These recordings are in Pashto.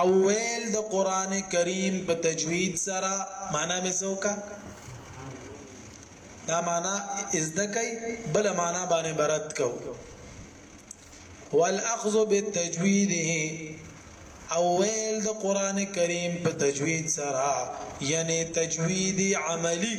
او ویل د قران کریم په تجوید سره معنا مې زوکا دا معنا ازدکای بل معنا باندې برت کو والاخذ بالتجوید او ویل د قران کریم په تجوید سره یعنی تجوید عملی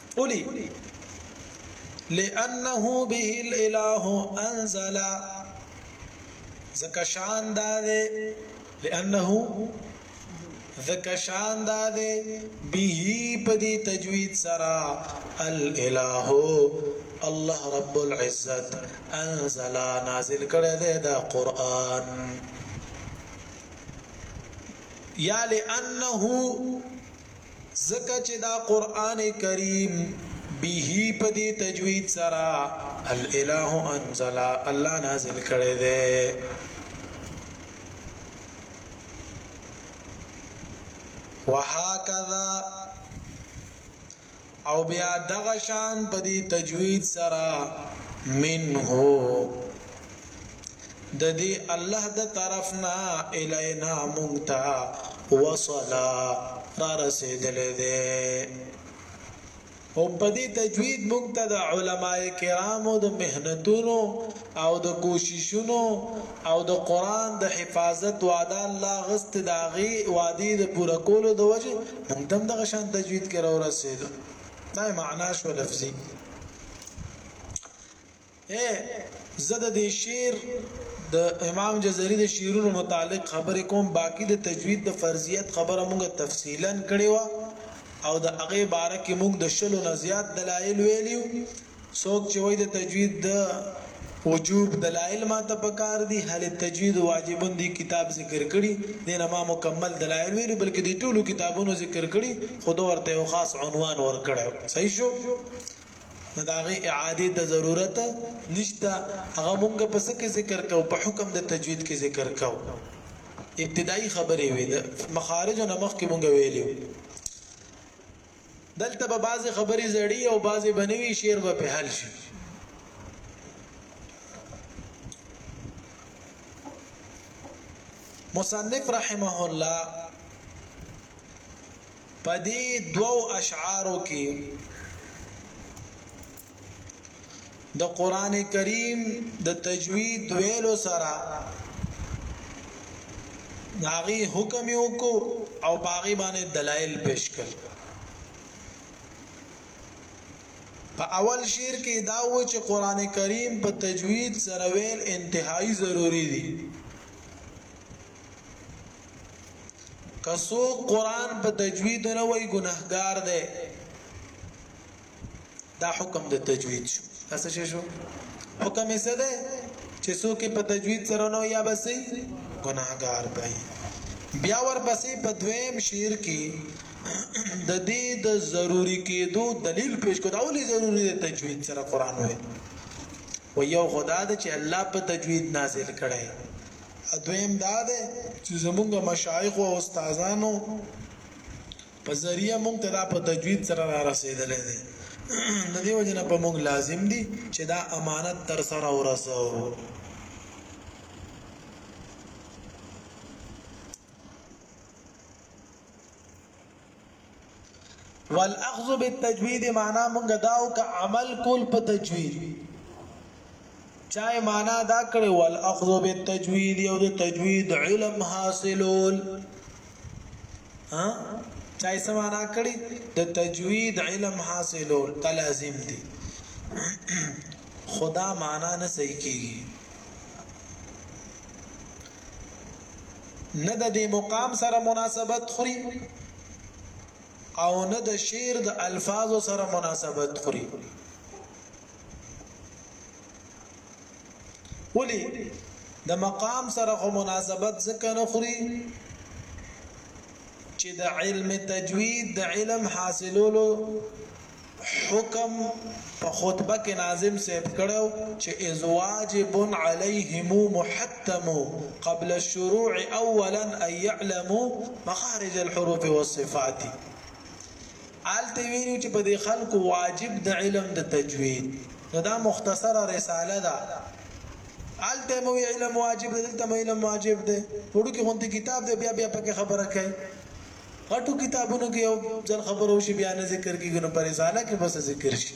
اولی لانه به الاله انزل زکه شان دا ده لانه زکه شان دا ده به په دې تجوید سره الاله الله رب العزت انزل نازل کړی دی دا قران یا لانه زکه چې دا قران کریم به په دې تجوید سره الاله انزل الله نازل کړي دي وهكذا او بیا دغه شان په دې تجوید سره منه د دې الله د طرفنا الینا مونتا وصلا را رسیدل دي او په دې تجوید مونږ ته د علماء کرامو د مهنتونو او د کوششونو او د قران د حفاظت وعده الله غست داغي وادي د پوره کولو د وجه مونږ تم دغه شان تجوید کې را ورسېد دا معنا شو لفظي اے زده د شعر د امام جزري د شعرونو متعلق خبرې کوم باقی د تجوید د فرضیت خبره مونږ تفصیلا کړې و او د هغه باره کې مونږ د شلو نه زیات دلایل ویلیو څوک چې وایي د تجوید د وجوب دلایل ما ته پکار دي هل تجوید واجب دي کتاب ذکر کړي دین ما مکمل دلایل ویلي بلکې د ټولو کتابونو ذکر کړي خو دا ورته یو خاص عنوان ورکړي صحیح شو داغه اعاده ته ضرورت نشته هغه مونږ په څه کې ذکر کو په حکم د تجوید کې ذکر کو ابتدایي خبرې وې د مخارج نه مخکې مونږ ویلو دلته به بعضې خبرې زړې او بعضې به نوي شعر به په حل شي مصنف رحمه الله پدې دوو اشعارو کې د قران کریم د تجوید ویلو سره داغي حکم یو کو او باغی باندې دلایل پیش کړ په اول شعر کې دا و چې قران کریم په تجوید سره ویل انتهایی ضروری دي کسو قران په تجوید نه وای ګناهګار دی دا حکم د تجوید شو اسه شي شو حکم یې څه ده چې څوک په تجوید سره نو یا بسې ګناهګار دی بیا ورپسې په دویم شعر کې د دې د ضروری کېدو دلیل پیش کړ دا ولې ضروری دی تجوید سره قران وې و یو خدا د چې الله په تجوید نازل کړي دویم دا ده چې زمونږ مشایخ او استادانو په ذریعه موږ ته دا په تجوید سره را رسیدلې ده د دې وجه نه په موږ لازم دي چې دا امانت تر سره ورسو والاخذ بالتجوید معنا موږ داو ک عمل کول په تجوید چا معنا دا کړي ول اخذ بالتجوید او د تجوید علم حاصلول ها چا یې معنا کړي د تجوید علم حاصلول تلازم دي خدا معنا نه صحیح کیږي نه د دې مقام سره مناسبت خوري او نه د شعر د الفاظو سره مناسبت خوري ولی د مقام سره خو مناسبت ځکه نه خوري چې د علم تجوید د علم حاصلولو حکم په خطبه کې ناظم صاحب کړو چې از واجب علیهم محتم قبل الشروع اولا ان يعلموا مخارج الحروف والصفات هلته یې ویلي چې په دې خلکو واجب د علم د تجوید نو دا مختصره رساله ده هلته مو علم واجب دی دلته مو علم واجب دی پړو کې غونډه کتاب دی بیا بیا پکې خبره کوي غټو کتابونو کې یو ځل خبرو شي بیا نه ذکر کیږي نو په رساله کې بس ذکر شي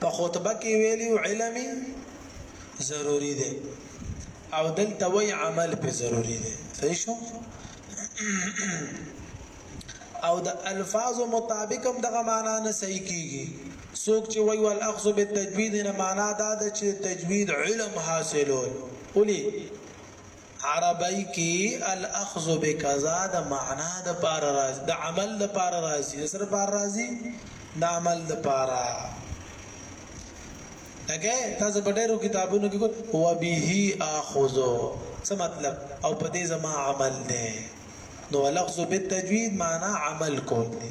په خطبه کې ویلی علم ضروری دی او دلته وی عمل په ضروری دی صحیح شو او د الفاظ مطابق هم دغه معنا نه صحیح کیږي څوک چې وی ول اخذ بالتجوید نه معنا دا ده چې تجوید علم حاصلول ولي عربی کی الاخذ بکذا د معنا د پار راځي د عمل د پار راځي سر پار راځي د عمل د پار دغه تاسو په ډیرو کتابونو کې کو و به اخذ څه مطلب او په دې زما عمل دی نو الاخذ بالتجوید معنا عمل کول دی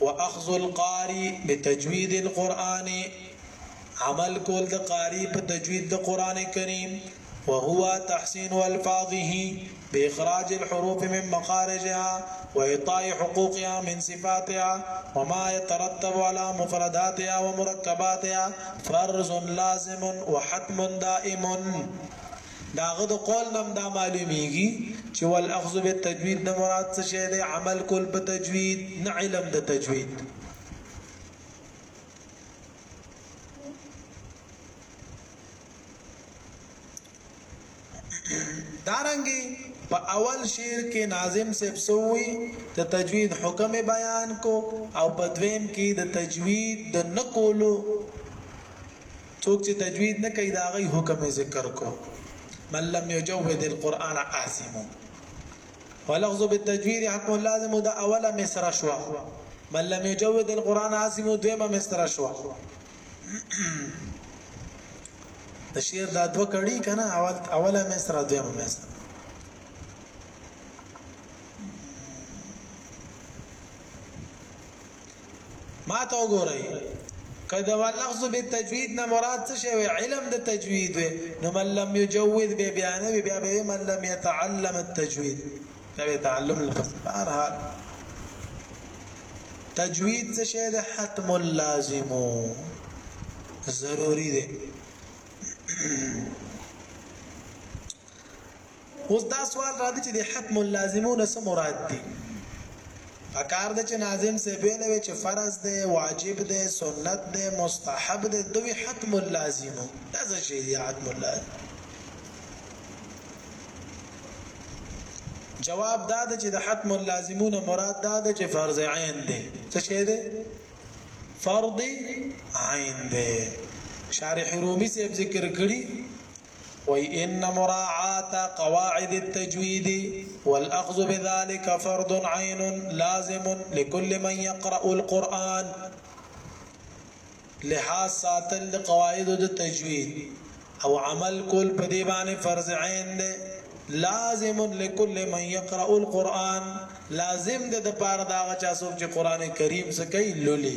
واخذ القاري بتجويد القران عمل کول د قاری په تجوید وهو تحسين الفاظه باخراج الحروف من مخارجها واعطاء حقوقها من صفاتها وما يترتب على مفرداتها ومركباتها فرض لازم وحتم دائم د هغه د قول نم دا معلومیږي چې والاخذ بالتجوید نه مراد څه شی دی عمل کول په تجوید نه علم د تجوید دارنګي په اول شعر کې ناظم صاحب سووي ته تجوید حکم بیان کو او په دویم کې د تجوید د نکولو څوک چې تجوید نه کوي دا غي حکم ذکر کو من لم يجود القرآن آثم ولفظ بالتجوید حتم لازم دا اوله مصرع شوا من لم يجود القرآن آثم دویمه مصرع شوا د شعر دا دوه کړي کنه اول اوله مصرع دویمه مصرع ما ته وګورئ کدا ولفظ بالتجوید نه مراد څه شی علم د تجوید وي نو من لم یجوز به بیان وي بیا به من لم يتعلم التجوید دا به تعلم لفظ بهر حال تجوید څه شی د حتم لازم ضروری دی اوس دا سوال راځي چې د حتم اللازمون څه مراد دي پکار د چې ناظم سه ویلوي چې فرض دی واجب دی سنت دی مستحب دی دوی حتم اللازم دا څه شی دی حتم اللازم جواب دا ده چې د حتم اللازمون مراد دا ده چې فرض عین دی څه شی دی فرض عین دی شارح رومي سه ذکر کړی وای ان مراعات قواعد التجوید والاخذ بذلك فرض عین لازم لكل من يقرأ القرآن لحاظ ساتل د قواعد د تجوید او عمل کول په دی باندې فرض عین دی لازم لكل من يقرأ القرآن لازم د پاره دا چا څوک چې قران کریم سکی لولي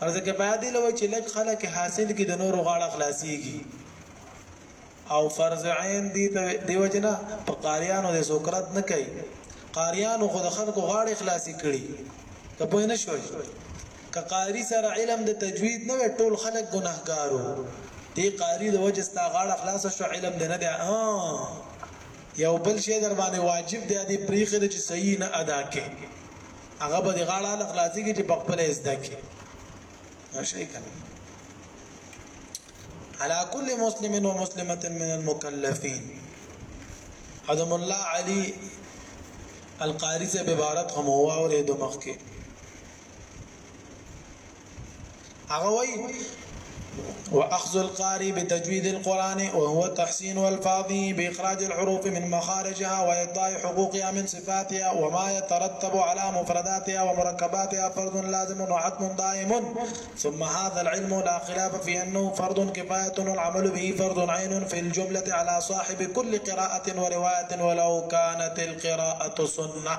فرض کفایه دی لوي چې لږ خلک حاصل کی د نورو غاړه خلاصيږي او فرض عین دی ته دیو جنا په قاریانو د سوکرات نه کوي قاریانو خو د خلکو غاړه خلاصي کړي ته پوه نه شوي که قاری سره علم د تجوید نه ټول خلک ګناهګارو دی قاری د وجه ستا غاړه خلاص شو علم دی نه دی یو بل شی در باندې واجب دی دی پریخه چې صحیح نه ادا کړي هغه به د غاړه له خلاصي کې چې په خپل زده کې دا شي کنه على كل مسلم ومسلمه من المكلفين حضم الله علي القاری سے عبارت هم هوا او د مخ کې وأخذ القارئ بتجويد القرآن وهو تحسين ألفاظه بإخراج الحروف من مخارجها وإبضاء حقوقها من صفاتها وما يترتب على مفرداتها ومركباتها فرض لازم وحتم دائم ثم هذا العلم لا خلاف في أنه فرض كفاية والعمل به فرض عين في الجملة على صاحب كل قراءة ورواية ولو كانت القراءة سنة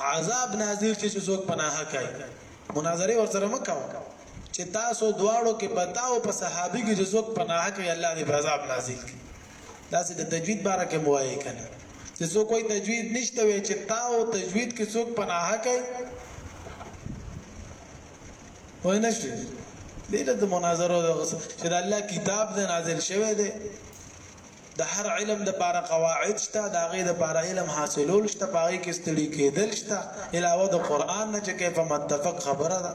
عذاب نازل چې څوک پناه کوي مناظره ورسره مکو چې تاسو دواړو کې بتاو په صحابي کې څوک پناه کوي الله دې عذاب نازل کړي تاسو د تجوید باره کې موایې کنه چې څوک کوئی تجوید نشته وي چې تاو تجوید کې څوک پناه کوي وای نشته دې د مناظره چې د الله کتاب دې نازل شوی دی د هر علم د پاره قواعد شته د هغه د پاره علم حاصلول شته پاره کې ستړي کېدل شته علاوه د قران نه چې کیف متفق خبره ده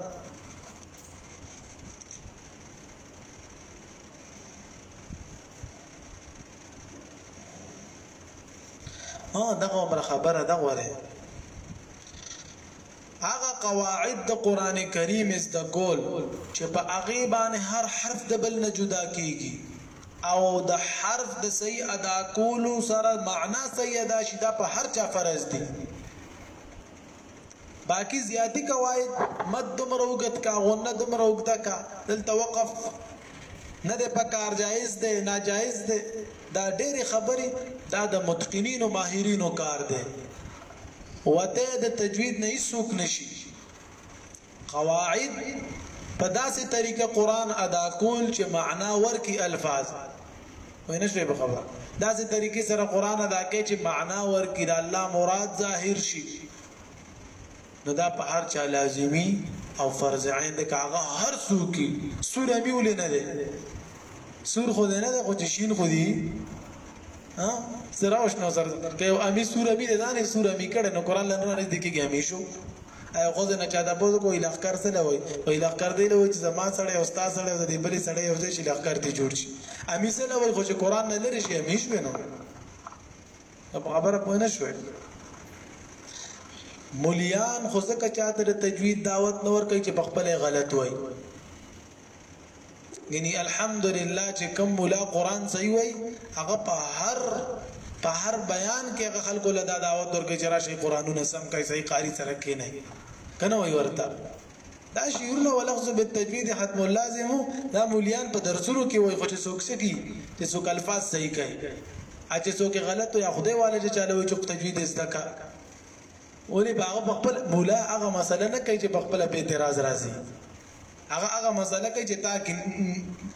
ها دغه عمر خبره ده غوړې هغه قواعد د قرآن کریم زده کول چې په هغې باندې هر حرف د بل نه جدا کېږي او د حرف د صحیح ادا کولو سره معنا صحیح ادا شي دا په هر چا فرض دي باقی زیاتی قواعد مد دمر اوګت کا غنه دمر اوګت کا دلته وقف نه ده پکار جایز ده ناجایز ده دا ډېری خبرې دا د متقنینو ماهرینو کار ده وته د تجوید نه هیڅوک نشي قواعد په داسې طریقه قران ادا کول چې معنا ورکی الفاظ وای نه شوی په خبره داسې طریقې سره قران ادا کوي چې معنا ورکی د الله مراد ظاهر شي نو دا په هر چا لازمي او فرض عین ده که هغه هر څوک سور امي ولې نه دی سور خو دی نه دی خو چې شین خو دی ها سره او شنو سره که یو امي سور امي دی ځانې سور امي کړی نو قرآن له نه نږدې کېږي امي شو او خو نه چا د پوز کوی لخر سره وای وای لخر دی له چې زما سره او استاد سره او د بلې سره یو ځای شي لخر ته جوړ شي امي سره وای خو چې قرآن نه لري شي امي شو نه نو په خبره پوه نه شوي مليان خو ځکه چاته د تجوید دعوت نور کوي چې په خپل غلط وای یعنی الحمدلله چې کوم مولا قران صحیح وای هغه په هر په هر بیان کې هغه خلکو له دعوت ورکړي چې راشي قرانونه سم کوي صحیح قاری سره کې نه کنه وای ورته دا شعرونه ولغزو بالتجوید حتم اللازم دا مولیان په درسونو کې وای خو چې څوک سکی چې څوک الفاظ صحیح کوي ا چې څوک غلط یا خدای والے چې چالو چې تجوید زده کا ولی باغ په خپل مولا هغه مسله نه کوي چې په خپل به اعتراض راځي هغه هغه مسله کوي چې تا کې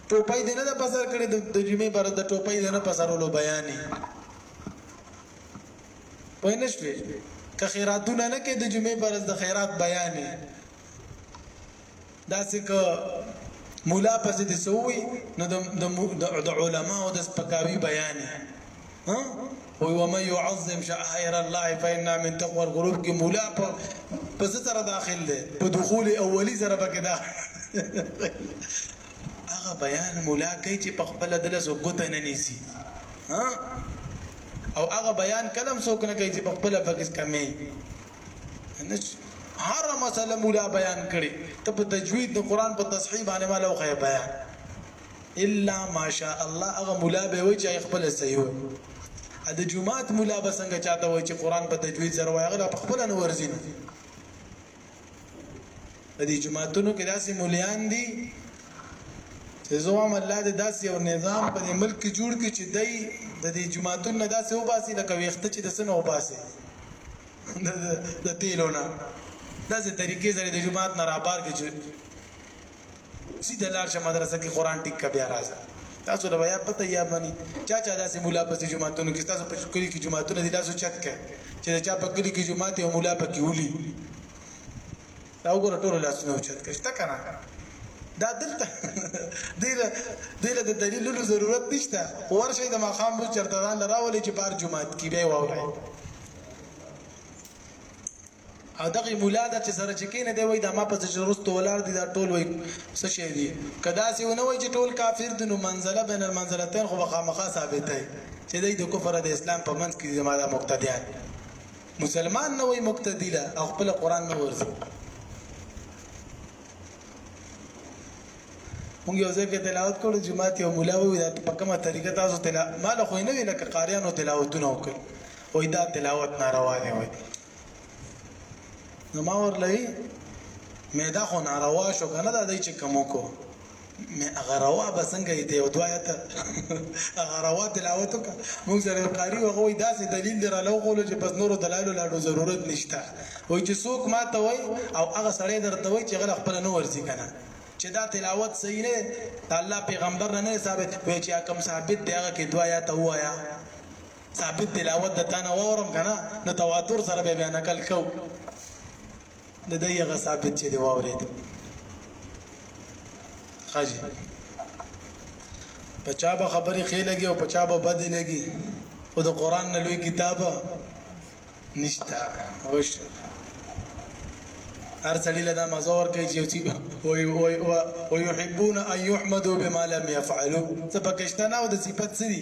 ټوپۍ دې نه پسر کړي د جمعې بر د ټوپۍ دې نه پسرولو بیانې وای نه شوي که خیراتونه نه کې د جمعې پر ورځ د خیرات بیانې داسې که مولا پسې دې سووي نو د علما او د سپکاوي بیانې ها وي ومن يعظم شعائر الله فإنها من تقوى القلوب کې مولا په پس سره داخل دی په دخول اولی سره پکې دا هغه بیان مولا کوي چې په خپل دلس وګته نه نيسي ها او هغه بیان کلم څوک نه کوي چې په خپل فقس کمې هر مسله مولا بیان کړي ته په تجوید د قران په تصحیح باندې مالو خو بیان الا ماشاء الله هغه مولا به وي چې خپل صحیح وي د جمعات مولا به څنګه چاته وي چې قران په تجوید سره وایغله په خپل نو ورزینه په دې جماعتونو کې داسې مليان دي چې زوام الله دې داسې یو نظام په دې ملک کې جوړ کړي چې دای د دې جماعتونو نه داسې وباسي لکه ویخته چې د سنو وباسي د تیلونه داسې طریقې سره د جماعت نه راپار کې چې سیده لار شه مدرسه کې قران ټیک کا بیا راځه تاسو له بیا پته یا باندې چا چا داسې مولا په جمعاتونو کې تاسو په کلی کې جمعاتونه دي تاسو چت کې چې چا په کلی کې جمعات او مولا په کې ولي دا وګوره ټول لاسونه چت کې شته کنه دا دلته دیره دیره د دلیلونو ضرورت نشته ورشه د مخام مو چرته ځان لراولې چې بار جمعات کې به وره او دغه مولا ده چې سره چې کینې دی وای دا ما پسې چې رستو ولاړ دي دا ټول وای څه شي دي که داسې ونه وای چې ټول کافر دي نو منزله بین المنزلتین خو به خامخا ثابته چې دی د کفر د اسلام په منځ کې دي زما دا مقتدیان مسلمان نه وای مقتدی له او خپل قرآن نه ورځي مونږ یو ځای کې تلاوت کولو جماعت یو مولا وی دا په کومه طریقه تاسو تلاوت مال خو نه وی لکه قاریانو تلاوتونه وکړي وای دا تلاوت ناروا دی وای نو ما ورلې مې دا خو ناروا شو کنه دا دی چې کوم کو مې هغه روا به څنګه یې دی او دوایا ته هغه روا تلاوت وکړه موږ سره یو قاری هغه وای داسې دلیل دی را لو غولو چې بس نورو دلایلو لاړو ضرورت نشته وای چې څوک ما ته وای او هغه سړی درته وای چې غل خپل نه ورځي کنه چې دا تلاوت صحیح نه الله پیغمبر نه ثابت وای چې کوم ثابت دی هغه کې دوایا ته وایا ثابت تلاوت د تانه واورم کنه نو تواتر سره به بیا نقل کو د دې هغه ثابت چې دی واورید خاجي په چا به خبرې خې لګي او په چا به بد لګي او د قران نه لوی کتاب نشته وش هر سړی له دا مزه ورکړي چې چې وي وي او يحبون ان يحمدوا بما لم يفعلوا څه پکشته نه او د صفت سری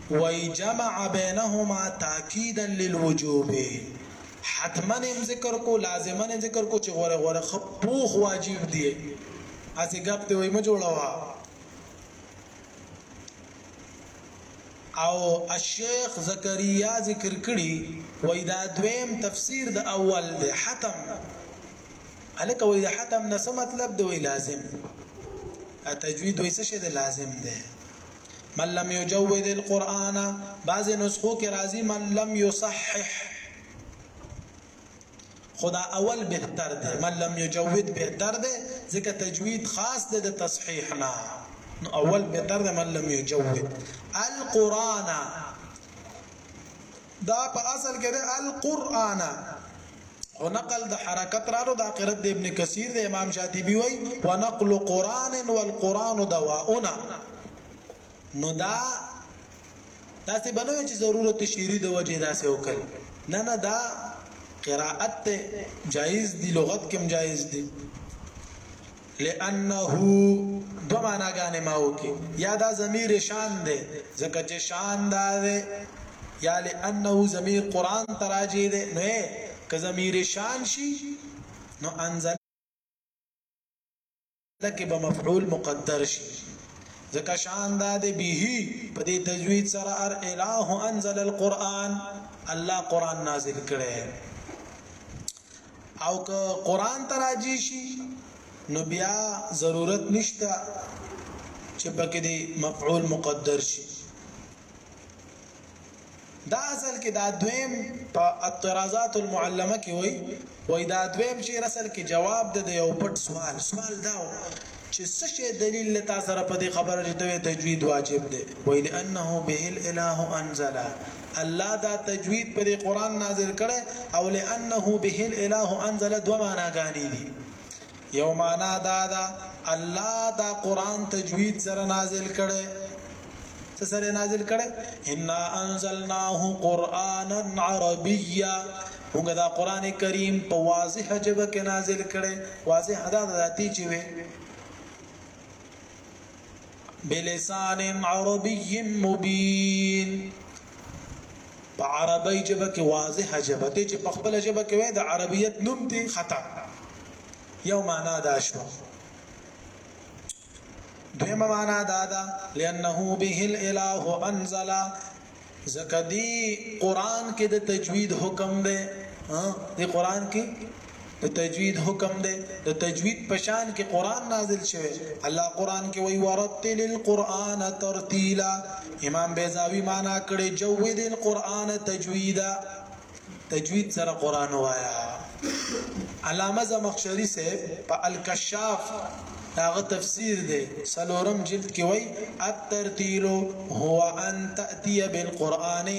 وایي جمع بینهما تاکیدا للوجوب حتما هم ذکر کو لازما هم ذکر کو چې غوره غوره خپوخ واجب دی اسی غپ ته وای ما جوړوا او الشیخ زکریا ذکر کړي وای دا دویم تفسیر د اول د حتم الکه وای د حتم نه څه مطلب دی وای لازم تجوید وای څه شی دی لازم دی من لم يجود القرآن بعض نسخو کې راځي من لم يصحح خدا اول بهتر ده من لم يجود بهتر ده ځکه تجوید خاص ده د تصحیح نه نو اول بهتر ده من لم يجود القرآن دا په اصل کې ده القرآن او نقل د حرکت رالو د قرات ابن کثیر د امام شاطبی وای ونقل قران والقران دواؤنا نو دا تاسو بنوي چې ضرورت شعري د وجه داسې وکړ نه نه دا قراءت ته جایز دی لغت کوم جایز دی لانه دو معنا غانې ما وکي یا دا ضمیر شان دی ځکه چې شان دا دی یا لانه ضمیر قران تراجی دی نو که ضمیر شان شي نو انزل لکه به مفعول مقدر شي ځکه شان دا دی به په دې تجوید سره ار الہ انزل القرآن الله قران نازل کړي او که قران ته راځي شي نو بیا ضرورت نشته چې پکې دی مفعول مقدر شي دا اصل کې دا دویم په اعتراضات المعلمه کې وای وای دا دویم چې اصل کې جواب د یو پټ سوال سوال دا چه څه شی دلیل له تا سره په دې خبره چې ته تجوید واجب دی وای لانه به الاله انزل الله دا تجوید پر قران نازل کړي او لانه به الاله انزل دوه معنا غانې دي یو معنا دا دا الله دا قران تجوید سره نازل کړي څه سره نازل کړي ان انزلناه قرانا عربيا موږ دا قران کریم په واضح جبه کې نازل کړي واضح ادا ذاتی چې وي بلسان عربي مبين په عربی جبه کې واضح جبه ته چې په خپل جبه کې وي د عربیت نوم دی خطا یو معنا دا شو دویمه معنا دا ده لانه به الاله انزل زکه دی قران کې د تجوید حکم دی دی قران کې د تجوید حکم دی د تجوید پشان کې قران نازل شوی الله قران کې وی ورتل القرآن ترتیلا امام بیزاوی معنا کړي جوید القرآن تجویدا تجوید سره قران وایا علامه زمخشری سے په الکشاف داغه تفسیر دی سلورم جلد کې وای الترتیل هو ان تاتي بالقران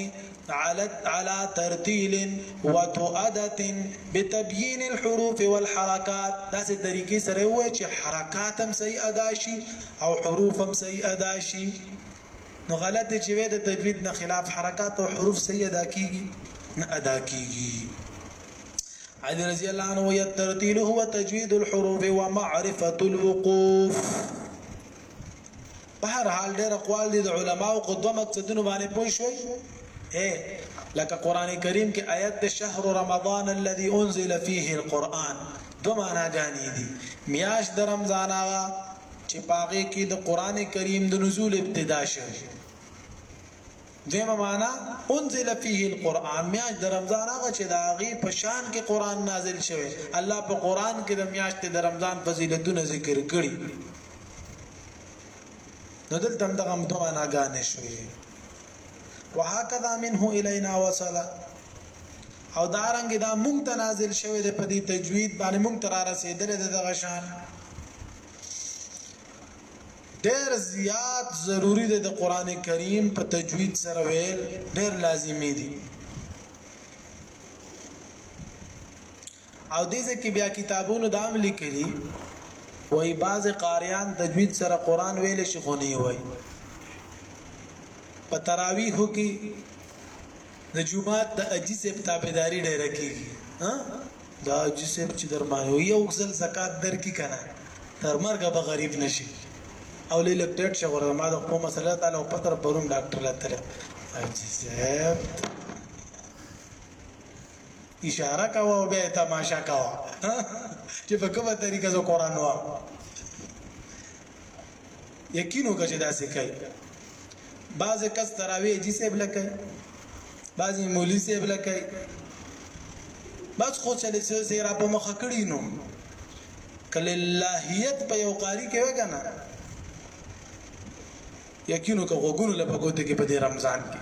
على على ترتيل وتؤدة بتبيين الحروف والحركات دا سه طریقې سره وای چې حرکات هم صحیح ادا شي او حروف هم صحیح ادا شي نو غلط دی چې وې د تجوید نه خلاف حرکات او حروف صحیح ادا کیږي نه ادا کیږي علی رضی الله عنه وی الترتیل هو تجوید الحروف ومعرفه الوقوف په هر حال ډېر اقوال دي د علماو خو دوه مقصدونو باندې پوه شوي اے لکه قران کریم کې آیت د شهر رمضان الذي انزل فيه القرآن دو معناګانې دي میاش د رمضان هغه چې پاغه کې د قران کریم د نزول ابتدا شوه دیمه معنا انزل فيه القرآن میاش د رمضان هغه چې دا غي په شان کې قرآن نازل شوه الله په قرآن کې د میاش د رمضان فضیلتونه ذکر کړي نو دلته هم دغه دوه معناګانې شوې وهكذا منه الينا وصل او دارنګ دا مونږ ته نازل شوی دی په دې تجوید باندې مونږ تر رسیدل دغه شان ډیر زیات ضروری دی د قران کریم په تجوید سره ویل ډیر لازمی دی او دې ځکه بیا کتابونو دام لیکلي وای باز قاریان تجوید سره قران ویل شي خو نه وای په تراویح کې د جمعات د اجي صاحب تابعداري ډیره کیږي ها دا اجي صاحب چې در باندې یو ځل زکات درکې کنه تر مرګه به غریب نشي او لې لګ ډټ شو ورته ما د کوم مسله تعالی او پتر پرون ډاکټر لاتل اجي صاحب اشاره کاوه او به تماشا کاوه چې په کومه طریقه زه قران وایم یقینو کې چې داسې کوي بعض کس تراوی جی سیب لکه بعض مولی سیب لکه بس خو چې لسه را په مخ کړی نو کله اللهیت په یو قاری کې وکنه یقینو که وګونو له بغوت کې په دې رمضان کې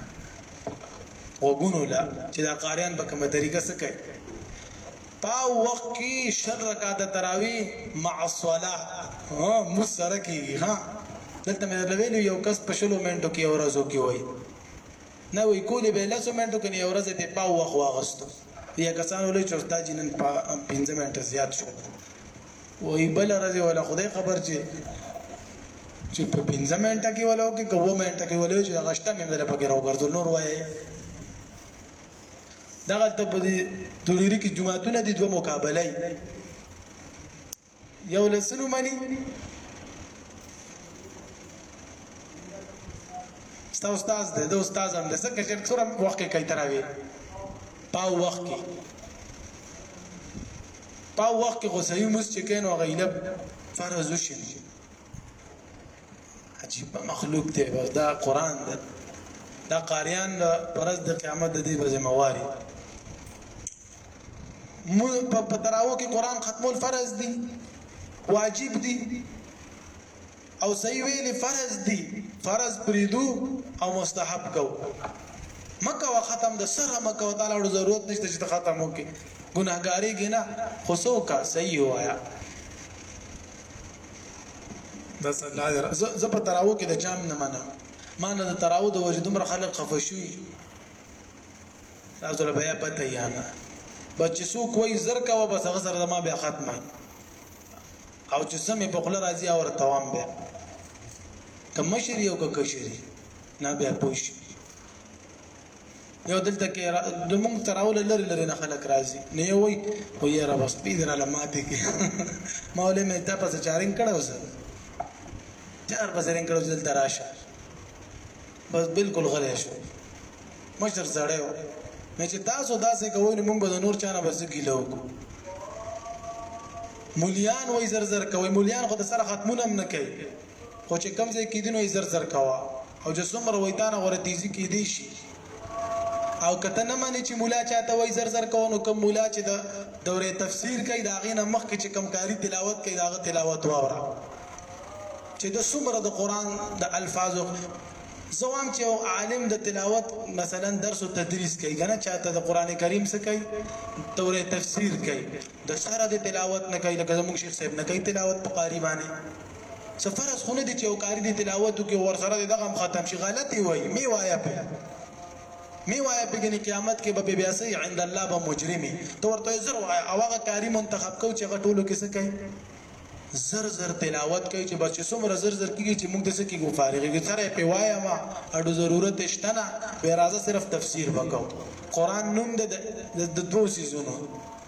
وګونو لا چې دا قاریان په کومه طریقه سره کوي په وخت کی شل رکعات تراوی مع الصلاه ها مسره کیږي ها دلته مې ویلو یو کس په شلو منټو کې ورځو کې وای نه وی کولی به لاسو منټو کې یو ورځ ته په وخت واغستو یا کسانو له چرتا جنن په 15 منټه زیات شو وای بل راځي ولا خدای خبر چې چې په 15 منټه کې ولو کې کوو منټه کې ولو چې غشته مې دل پکې راو ګرځول نور وای دغه ته په دې توريري کې جماعتونه دي دوه مقابله یو لسلو منی ستا استاد دی د استاد هم د څنګه چې څوره وخت کې کوي تراوي پاو وخت کې پاو وخت کې غوسه یې مس چې کین او غیلب فرض شي عجیب مخلوق دی بس دا قران دی دا قاریان د پرز د قیامت د دې بځه مواري مو په تراو کې قران ختمول فرض دي واجب دي او صحیح ویلي فرض دي فرض پریدو او مستحب کو مکه وا ختم د سره مکه و تعالی ورو ضرورت نشته چې ختم وکي ګناهګاری ګنا خو سو کا صحیح وایا بس الله دې را زه په تراو کې د چام نه منم ما نه د تراو د وجې دومره خلک خفه شوي تاسو له بیا پته یا نه بس چې څوک وایي زر کوه بس هغه سره زما بیا ختمه او چې سمې په خوله راځي او ورته وام بیا که مشر یو که کشر نه بیا پوه شي یو دلته کې د موږ تراول لري لري نه خلک راځي نه یو وي خو یې را بس پی دراله ماته کې مولې مې ته پس چارینګ کړو زه چار پس رنګ کړو دلته راشه بس بالکل غلې شو مشر زړه و مې چې تاسو داسې کوئ نو موږ به نور چانه بس ګیلو وکړو مولیان وای زر زر کوي مولیان خو د سره ختمونه هم نه کوي خو چې کم ځای کې دینو یې زر زر کوا او چې څومره وای تانه غوړه تیزی کې دی شي او کته نه مانی چې مولا چاته وای زر زر کوو نو کوم مولا چې د دوره تفسیر کوي دا غینه مخ کې چې کم کاری تلاوت کوي دا غ تلاوت واوره چې د څومره د قران د الفاظو زوام چې عالم د تلاوت مثلا درس او تدریس کوي کنه چاته د قران کریم څخه کوي توره تفسیر کوي د سره د تلاوت نه کوي لکه زموږ شیخ صاحب نه کوي تلاوت په قاری باندې څه فرض خو نه دي چې یو قاري دې تلاوت وکړي او ورسره دې دغه هم ختم شي غلط یې وایي مې وایه پې مې وایه پې ګنې قیامت کې به بیا سي عند الله به مجرمي ته ورته زر وایه او هغه قاري منتخب کو چې هغه ټولو کې څه کوي زر زر تلاوت کوي چې بچ څومره زر زر کیږي چې موږ د څه کیږو فارغې سره په وایه ما اډو ضرورت شته نه به راځه صرف تفسیر وکاو قران نوم د دوه سيزونو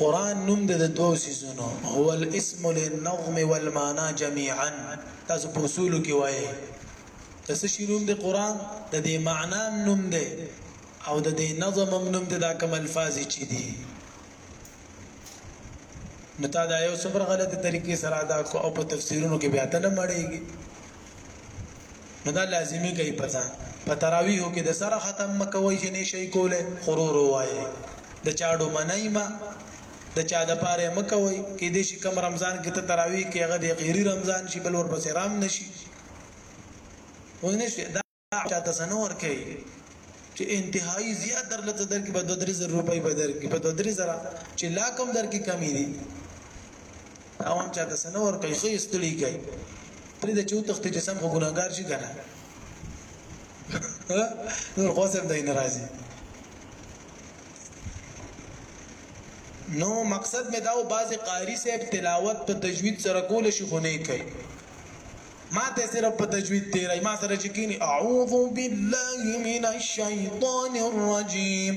قران نوم د دوه سيزونو هو الاسم للنظم والمانا جميعا تاسو په اصول کې وایي د څه شي نوم د قران د دې معنا نوم دی او د دې نظم نوم دی دا کوم الفاظ چې دي نو تا دا یو څومره غلطه طریقې سره ادا کو او په تفسیرونو کې بیا ته نه مړېږي نو دا لازمی کوي پتا په تراویح کې د سره ختم مکوي چې نشي کوله خرور وایي د چاډو منای ما د چا د پاره مکوي کې د شي کم رمضان کې ته تراویح کې هغه د غیری رمضان شي بل ور پسې رام نشي ونه شي چاته سنو ورکي چې انتهایی زیات درلت درکې په 2000 روپۍ به درکې په 2000 چې لا کم درکې کمی دي اوان چاته سنو ورکي خو استړي کوي پرې د چو تخت چې سم ګناګار شي کنه نور خو سم دای ناراضي نو مقصد مې دا و بعضی قاری صاحب تلاوت په تجوید سره کول شي خو نه کوي ما ته صرف په تجوید تیرای ما سره چې کینی اعوذ بالله من الشیطان الرجیم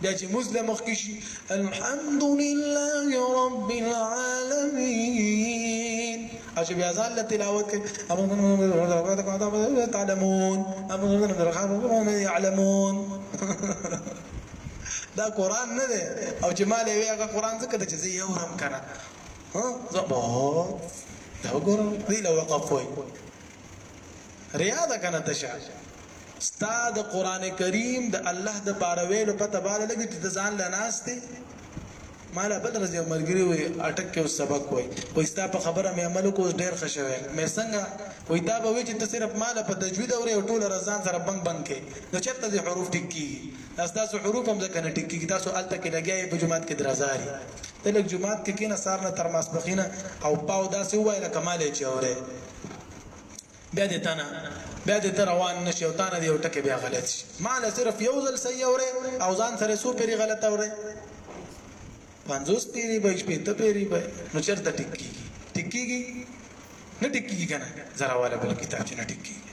بیا چې مسلم مخ کې شي الحمد لله رب العالمین او چې بیا ځان له تلاوت کوي تعلمون يعلمون دا قران نه دی او چې مال وی هغه قران څه کده چې زه یو رم کنه ها زبور دا وګورم دی له وقف وای ریا ده کنه تشه ستا د قران کریم د الله د پاره ویلو پته باندې لګی چې ځان لناسته مالا بل رضی مرګری وي اٹک کې سبق وي وي ستا په خبره مې عمل کو ډیر خشوي مې څنګه وي دا به وي چې ته صرف مالا په تجوید او ټول رضان سره بنګ بنګ کې نو چرته دي حروف ټکی تاسو حروف هم ځکه نه ټکی تاسو الته کې لګیاي په جماعت کې درازاري ته لږ جماعت کې کېنه سار نه تر ماسپښینه او پاو داسې ووایه لکه ما لې چې اورې بیا دې تنه بیا دې ته روان نه شي او تا نه دې یو ټکی بیا غلط شي ما له صرف یو ځل صحیح اورې او ځان سره څو پېرې غلط اورې پنځوس پېرې به یې شپېته پېرې به نو چېرته ټیک کېږي ټیک کېږي نه ټیک کېږي که نه زراواله بل کتاب چې نه ټیک کېږي